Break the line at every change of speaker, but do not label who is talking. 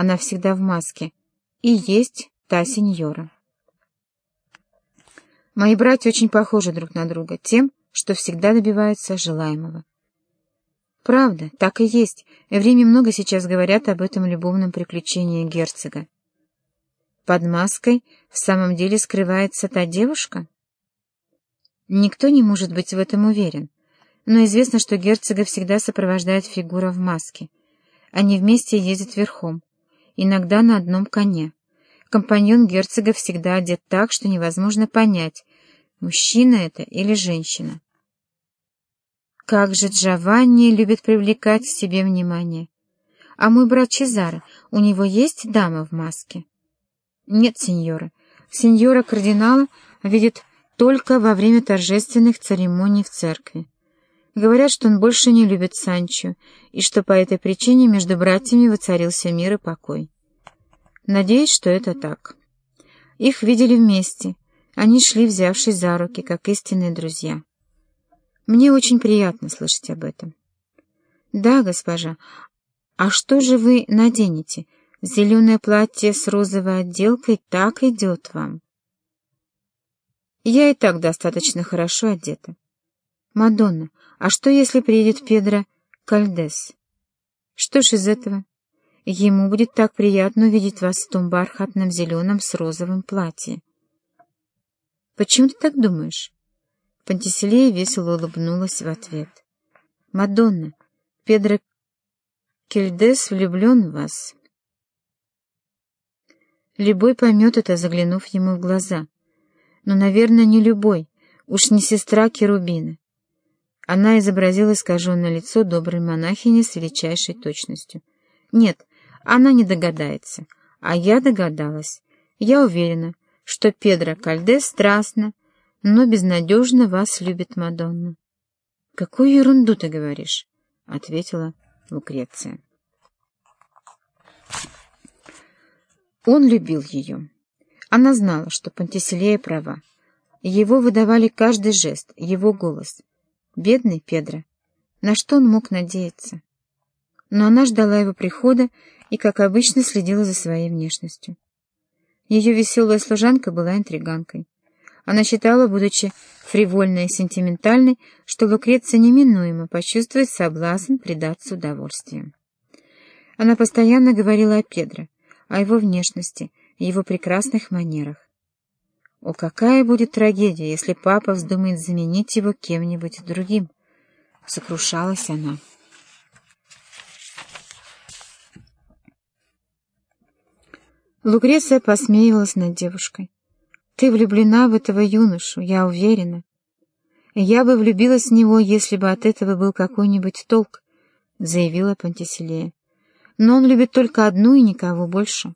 она всегда в маске, и есть та сеньора. Мои братья очень похожи друг на друга тем, что всегда добиваются желаемого. Правда, так и есть, и в Риме много сейчас говорят об этом любовном приключении герцога. Под маской в самом деле скрывается та девушка? Никто не может быть в этом уверен, но известно, что герцога всегда сопровождает фигура в маске. Они вместе ездят верхом, иногда на одном коне. Компаньон герцога всегда одет так, что невозможно понять, мужчина это или женщина. Как же Джованни любит привлекать к себе внимание. А мой брат Чезаро, у него есть дама в маске? Нет, сеньора. Сеньора кардинала видит только во время торжественных церемоний в церкви. Говорят, что он больше не любит Санчо, и что по этой причине между братьями воцарился мир и покой. Надеюсь, что это так. Их видели вместе. Они шли, взявшись за руки, как истинные друзья. Мне очень приятно слышать об этом. Да, госпожа. А что же вы наденете? Зеленое платье с розовой отделкой так идет вам. Я и так достаточно хорошо одета. Мадонна, а что, если приедет Педро Кальдес? Что ж из этого? Ему будет так приятно увидеть вас в том бархатном зеленом с розовым платье. Почему ты так думаешь? Пантиселея весело улыбнулась в ответ. «Мадонна, Педро Кельдес влюблен в вас». Любой поймет это, заглянув ему в глаза. Но, наверное, не любой, уж не сестра Керубина. Она изобразила искаженное лицо доброй монахини с величайшей точностью. Нет, она не догадается, а я догадалась. Я уверена, что Педро Кальдес страстно, но безнадежно вас любит Мадонна. — Какую ерунду ты говоришь? — ответила Лукреция. Он любил ее. Она знала, что Пантиселея права. Его выдавали каждый жест, его голос. Бедный Педро. На что он мог надеяться? Но она ждала его прихода и, как обычно, следила за своей внешностью. Ее веселая служанка была интриганкой. Она считала, будучи фривольной и сентиментальной, что Лукреция неминуемо почувствует соблазн предаться удовольствию. Она постоянно говорила о Педро, о его внешности, его прекрасных манерах. О, какая будет трагедия, если папа вздумает заменить его кем-нибудь другим! Сокрушалась она. Лукреция посмеивалась над девушкой. Ты влюблена в этого юношу, я уверена. Я бы влюбилась в него, если бы от этого был какой-нибудь толк, — заявила Пантиселея. Но он любит только одну и никого больше.